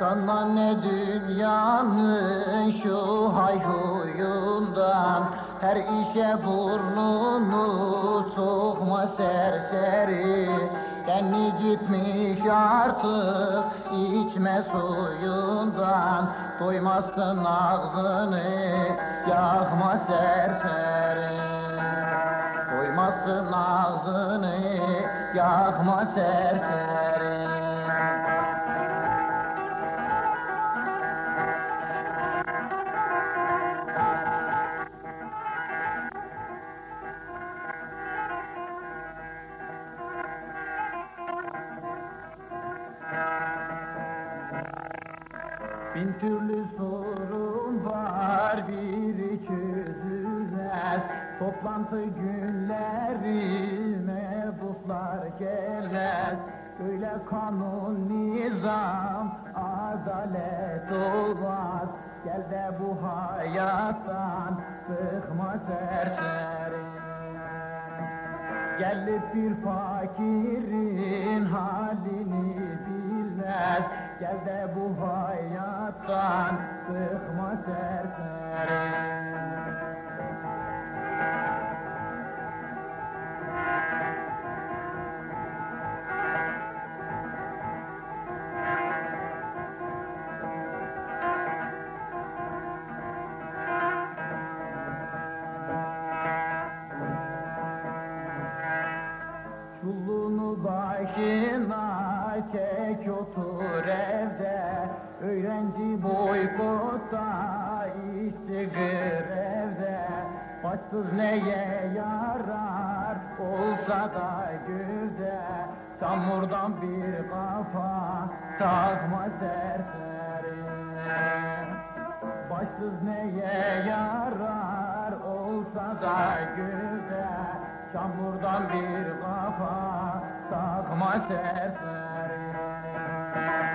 Sana ne dünyanın şu hayhuyundan Her işe burnunu sokma serseri. Kendi gitmiş artık içme suyundan. Doymazsın ağzını yakma serseri. Doymazsın ağzını yakma serseri Bin türlü sorun var biri çözülmez. Toplantı günlerine dostlar gelmez. Öyle kanun nizam adalet olmaz. Gel de bu hayattan sıkma serseri. Gelip bir fakirin halini bilmez Gel de bu hayattan sıkma serseri Çulunu çek otur evde Öğrenci boykota işçi grevde Başsız neye yarar olsa da gülde Çamurdan bir kafa takma serseri Başsız neye yarar olsa da gülde Çamurdan bir kafa takma serseri Bye.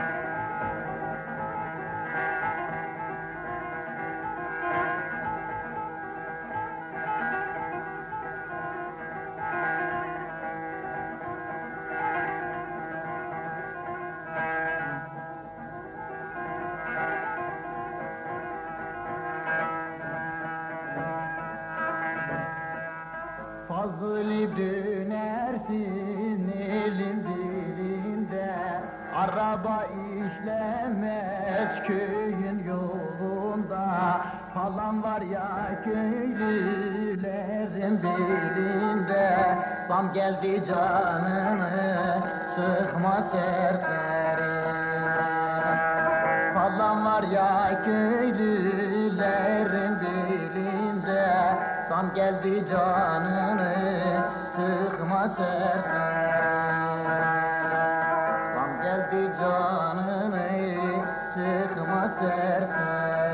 Araba işlemez köyün yolunda. Falan var ya köylülerin dilinde Zam geldi canını sıkma serseri. Falan var ya köylülerin dilinde Zam geldi canını sıkma serseri hacerse.